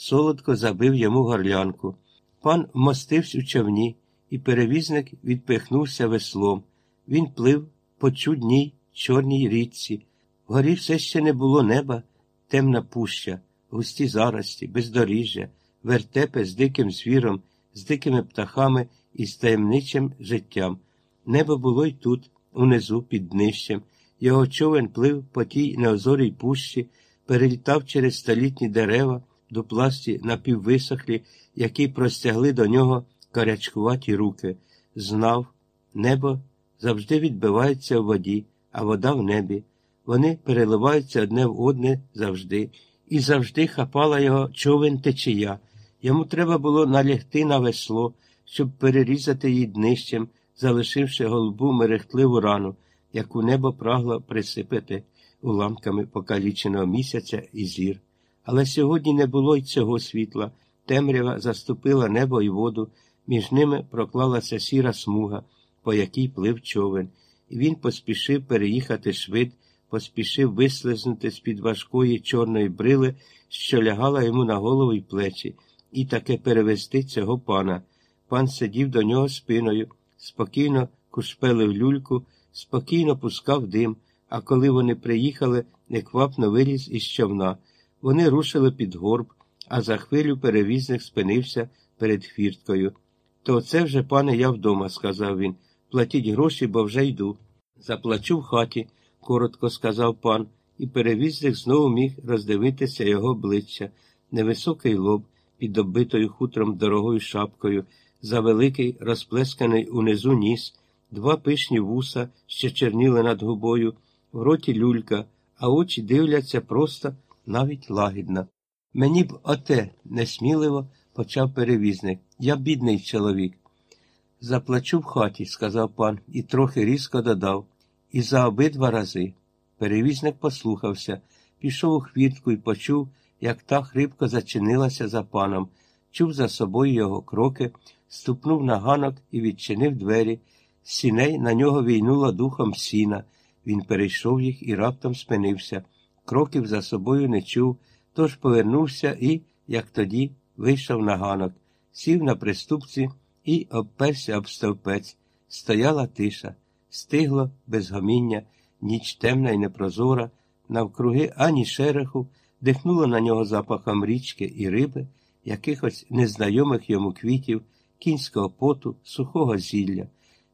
солодко забив йому горлянку. Пан вмостився у човні, і перевізник відпихнувся веслом. Він плив по чудній чорній річці. Вгорі все ще не було неба, темна пуща, густі зарості, бездоріжжя, вертепи з диким звіром, з дикими птахами і з таємничим життям. Небо було й тут, унизу, під днищем. Його човен плив по тій неозорій пущі, перелітав через столітні дерева, дупласті напіввисохлі, які простягли до нього карячкуваті руки. Знав, небо завжди відбивається в воді, а вода в небі. Вони переливаються одне в одне завжди, і завжди хапала його човен течія. Йому треба було налягти на весло, щоб перерізати її днищем, залишивши голубу мерехтливу рану, яку небо прагло присипати уламками покаліченого місяця і зір. Але сьогодні не було й цього світла. Темрява заступила небо і воду, між ними проклалася сіра смуга, по якій плив човен, і він поспішив переїхати швид, поспішив вислизнути з-під важкої чорної брили, що лягала йому на голову й плечі, і таке перевести цього пана. Пан сидів до нього спиною, спокійно кушпелив люльку, спокійно пускав дим, а коли вони приїхали, неквапно виліз із човна. Вони рушили під горб, а за хвилю перевізник спинився перед хвірткою. То це вже, пане, я вдома, сказав він. Платіть гроші, бо вже йду. Заплачу в хаті, коротко сказав пан, і перевізник знову міг роздивитися його обличчя, невисокий лоб, під оббитою хутром дорогою шапкою, за великий розплесканий унизу ніс, два пишні вуса, що черніли над губою, в роті люлька, а очі дивляться просто навіть лагідно. Мені б оте несміливо почав перевізник. Я бідний чоловік. Заплачу в хаті, сказав пан, і трохи різко додав. І за обидва рази. Перевізник послухався, пішов у хвіртку і почув, як та хрипко зачинилася за паном, чув за собою його кроки, ступнув на ганок і відчинив двері. Сіней на нього війнуло духом сіна. Він перейшов їх і раптом спинився. Кроків за собою не чув, тож повернувся і, як тоді, вийшов на ганок, сів на приступці і обперся об стовпець. Стояла тиша, стигло, без гоміння, ніч темна і непрозора, навкруги ані шереху, дихнуло на нього запахом річки і риби, якихось незнайомих йому квітів, кінського поту, сухого зілля.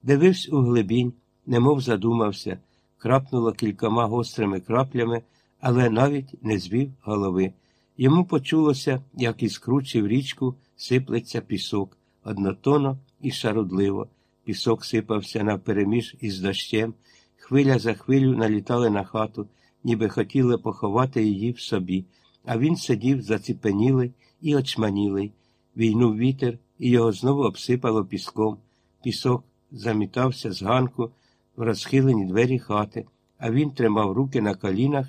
Дивився у глибінь, немов задумався, крапнуло кількома гострими краплями, але навіть не звів голови. Йому почулося, як із кручі в річку сиплеться пісок, однотонно і шарудливо. Пісок сипався навпереміж із дощем, хвиля за хвилю налітали на хату, ніби хотіли поховати її в собі, а він сидів заціпенілий і очманілий. Війнув вітер, і його знову обсипало піском. Пісок замітався з ганку в розхилені двері хати, а він тримав руки на колінах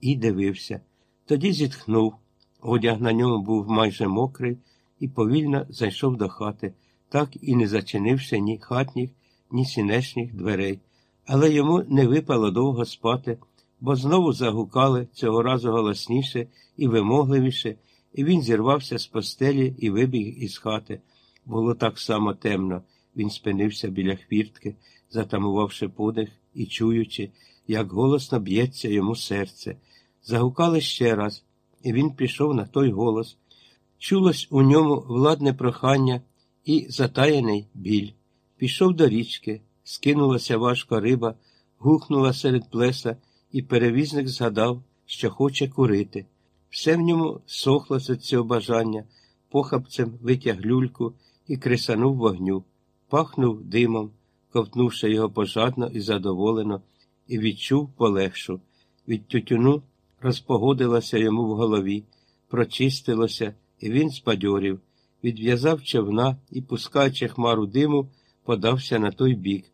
і дивився. Тоді зітхнув. Одяг на ньому був майже мокрий і повільно зайшов до хати, так і не зачинивши ні хатніх, ні сінешніх дверей. Але йому не випало довго спати, бо знову загукали цього разу голосніше і вимогливіше, і він зірвався з постелі і вибіг із хати. Було так само темно. Він спинився біля хвіртки, затамувавши подих і чуючи, як голосно б'ється йому серце. Загукали ще раз, і він пішов на той голос. Чулось у ньому владне прохання і затаєний біль. Пішов до річки, скинулася важко риба, гухнула серед плеса, і перевізник згадав, що хоче курити. Все в ньому сохло з цього бажання, похапцем витяг люльку і кресанув вогню, пахнув димом, ковтнувши його пожадно і задоволено, і відчув полегшу. Від тютюну розпогодилося йому в голові, прочистилося, і він збадьорів, відв'язав човна і, пускаючи хмару диму, подався на той бік.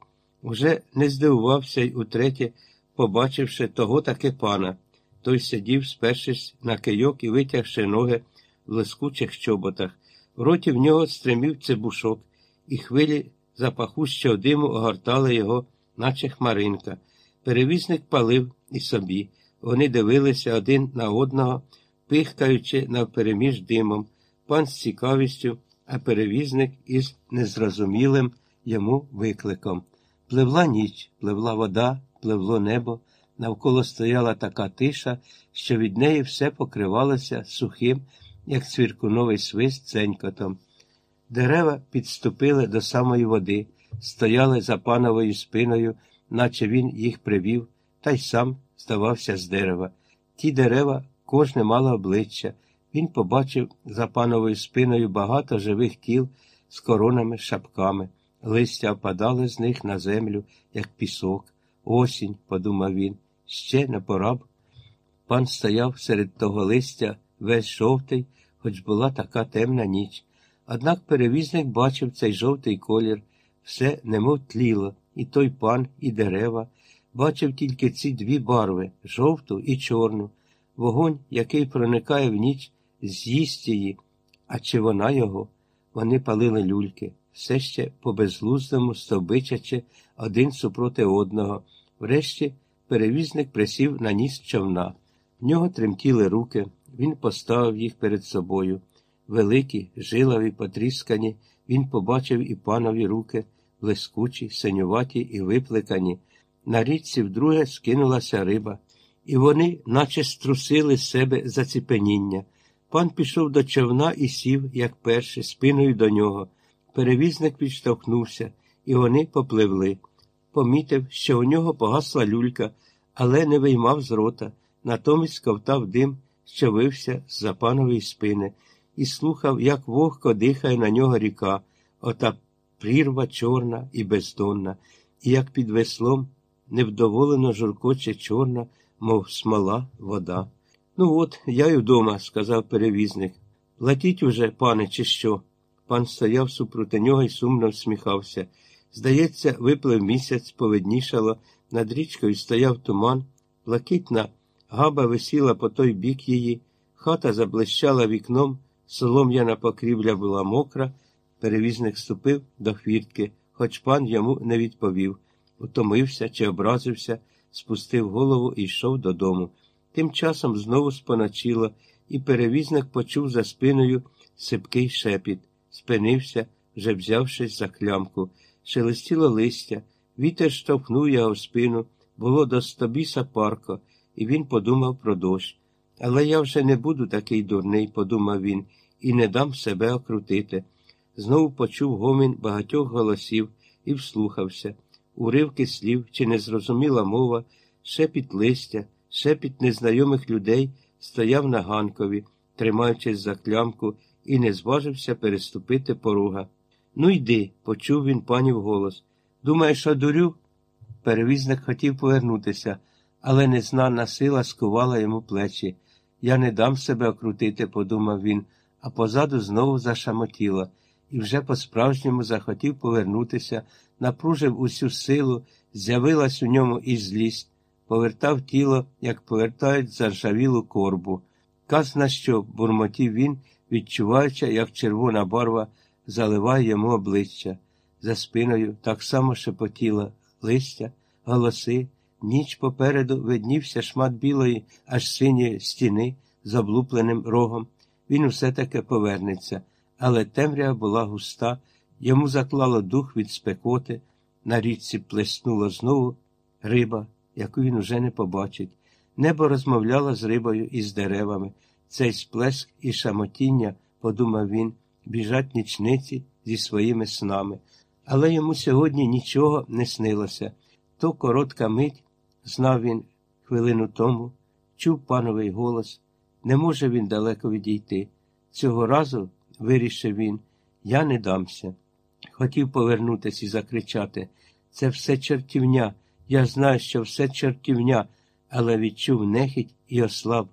Уже не здивувався й утретє, побачивши того таки пана. Той сидів, спершись на кийок і витягши ноги в лискучих чоботах. В роті в нього стримів цибушок, і хвилі запахущого диму огортали його, наче хмаринка. Перевізник палив і собі. Вони дивилися один на одного, пихкаючи навпереміж димом, пан з цікавістю, а перевізник із незрозумілим йому викликом. Пливла ніч, пливла вода, пливло небо, навколо стояла така тиша, що від неї все покривалося сухим, як цвіркуновий свист ценькотом. Дерева підступили до самої води, стояли за пановою спиною, наче він їх привів, та й сам здавався з дерева. Ті дерева кожне мало обличчя. Він побачив за пановою спиною багато живих тіл з коронами, шапками. Листя опадало з них на землю, як пісок. Осінь, подумав він, ще не пора б. Пан стояв серед того листя весь жовтий, хоч була така темна ніч. Однак перевізник бачив цей жовтий колір, все немов тліло, і той пан, і дерева. Бачив тільки ці дві барви жовту і чорну. Вогонь, який проникає в ніч, з'їсть її, а чи вона його? Вони палили люльки, все ще по безглуздому стовбичачи один супроти одного. Врешті перевізник присів на ніс човна. В нього тремтіли руки, він поставив їх перед собою. Великі, жилові, потріскані, він побачив і панові руки, блискучі, синюваті і виплекані. На річці вдруге скинулася риба, і вони, наче струсили себе заціпеніння. Пан пішов до човна і сів, як перший, спиною до нього. Перевізник відштовхнувся, і вони попливли. Помітив, що у нього погасла люлька, але не виймав з рота, натомість ковтав дим, що вився з за панової спини, і слухав, як вогко дихає на нього ріка, ота прірва чорна і бездонна, і як під веслом невдоволено журкоче чорна, мов смола, вода. Ну от, я й вдома, сказав перевізник. Платіть уже, пане, чи що? Пан стояв супроти нього і сумно всміхався. Здається, виплив місяць, повиднішало, над річкою стояв туман, блакитна габа висіла по той бік її, хата заблищала вікном, солом'яна покрівля була мокра. Перевізник ступив до хвіртки, хоч пан йому не відповів. Утомився чи образився, спустив голову і йшов додому. Тим часом знову споночило, і перевізник почув за спиною сипкий шепіт, спинився, вже взявшись за клямку. Шелестіло листя, вітер штовхнув його в спину, було до стобіса парко, і він подумав про дощ. Але я вже не буду такий дурний, подумав він, і не дам себе окрутити. Знову почув гомін багатьох голосів і вслухався. Уривки слів чи незрозуміла мова, шепіт листя, шепіт незнайомих людей стояв на ганкові, тримаючись за клямку, і не зважився переступити порога. Ну, йди, почув він панів голос. Думаєш, що дурю? Перевізник хотів повернутися, але незнана сила скувала йому плечі. Я не дам себе окрутити, подумав він, а позаду знову зашамотіло, і вже по-справжньому захотів повернутися, напружив усю силу, з'явилась у ньому і злість, повертав тіло, як повертають заржавілу корбу. Казна що, бурмотів він, відчуваючи, як червона барва заливає йому обличчя. За спиною так само шепотіло листя, голоси. Ніч попереду виднівся шмат білої, аж синьої стіни з облупленим рогом. Він усе таки повернеться, але темрява була густа, йому заклало дух від спекоти, на річці плеснула знову риба, яку він уже не побачить. Небо розмовляло з рибою і з деревами. Цей сплеск і шамотіння, подумав він, біжать нічниці зі своїми снами. Але йому сьогодні нічого не снилося. То коротка мить, знав він хвилину тому, чув пановий голос. Не може він далеко відійти. Цього разу, вирішив він, я не дамся. Хотів повернутися і закричати. Це все чертівня. Я знаю, що все чертівня, але відчув нехідь і ослаб,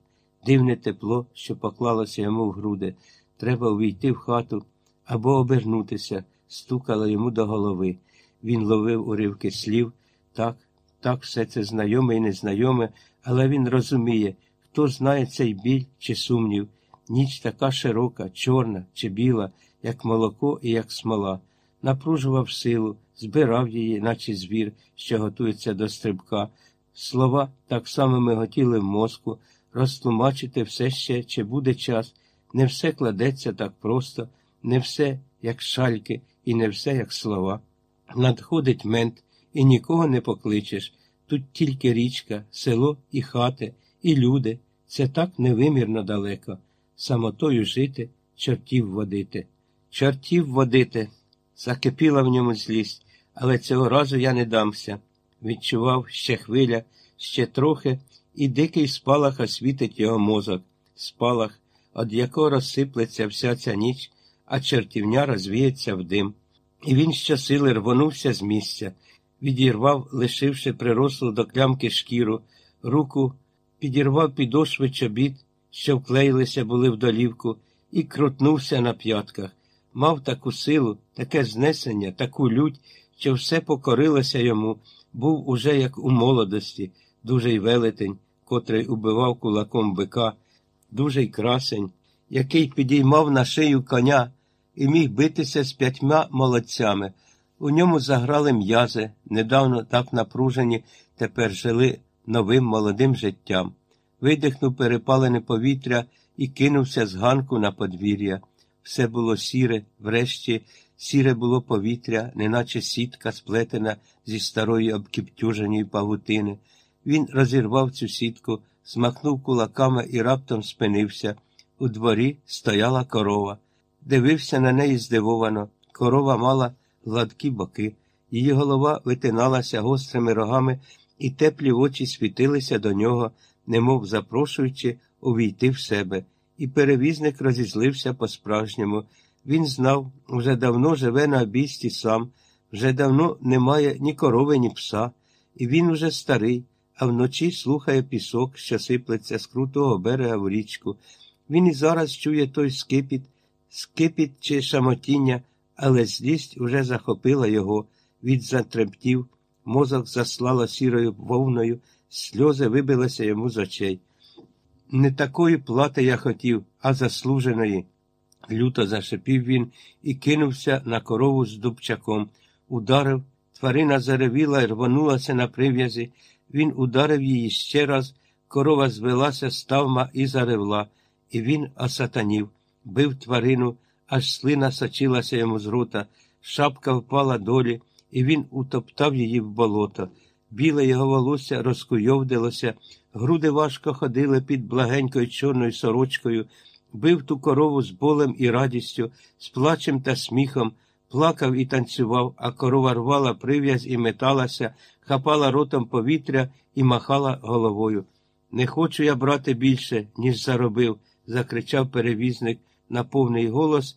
дивне тепло, що поклалося йому в груди. Треба увійти в хату або обернутися, стукало йому до голови. Він ловив уривки слів. Так, так, все це знайоме і незнайоме, але він розуміє, хто знає цей біль чи сумнів. Ніч така широка, чорна чи біла, як молоко і як смола. Напружував силу, збирав її, наче звір, що готується до стрибка. Слова так само миготіли в мозку, розтлумачити все ще, чи буде час. Не все кладеться так просто, не все як шальки, і не все як слова. Надходить мент, і нікого не покличеш. Тут тільки річка, село і хати, і люди. Це так невимірно далеко. Самотою жити, чортів водити. Чортів водити. Закипіла в ньому злість, але цього разу я не дамся. Відчував ще хвиля, ще трохи, і дикий спалах освітить його мозок, спалах, від якого розсиплеться вся ця ніч, а чертівня розвіється в дим. І він щосили рвонувся з місця, відірвав, лишивши прирослу до клямки шкіру, руку, підірвав підошви чобіт, що вклеїлися були в долівку, і крутнувся на п'ятках. Мав таку силу, таке знесення, таку лють, що все покорилося йому, був уже як у молодості, дужий велетень, котрий убивав кулаком бика, дужий красень, який підіймав на шию коня і міг битися з п'ятьма молодцями. У ньому заграли м'язи, недавно так напружені, тепер жили новим молодим життям. Видихнув перепалене повітря і кинувся з ганку на подвір'я. Все було сіре, врешті сіре було повітря, неначе сітка сплетена зі старої обкіптюженої павутини. Він розірвав цю сітку, змахнув кулаками і раптом спинився. У дворі стояла корова. Дивився на неї здивовано. Корова мала гладкі боки, її голова витиналася гострими рогами, і теплі очі світилися до нього, немов запрошуючи увійти в себе. І перевізник розізлився по-справжньому. Він знав, вже давно живе на обійсті сам, вже давно немає ні корови, ні пса, і він уже старий, а вночі слухає пісок, що сиплеться з крутого берега в річку. Він і зараз чує той скипіт, скипіт чи шамотіння, але злість уже захопила його, від затремтів, мозок заслала сірою вовною, сльози вибилися йому з очей. Не такої плати я хотів, а заслуженої. Люто зашипів він і кинувся на корову з дубчаком. Ударив, тварина заревіла і рвонулася на прив'язі. Він ударив її ще раз, корова звелася ставма і заревла, і він осатанів, бив тварину, аж слина сочилася йому з рота, шапка впала долі, і він утоптав її в болото. Біле його волосся розкуйовдилося, груди важко ходили під благенькою чорною сорочкою, бив ту корову з болем і радістю, з плачем та сміхом, плакав і танцював, а корова рвала прив'язь і металася, хапала ротом повітря і махала головою. Не хочу я брати більше, ніж заробив, закричав перевізник на повний голос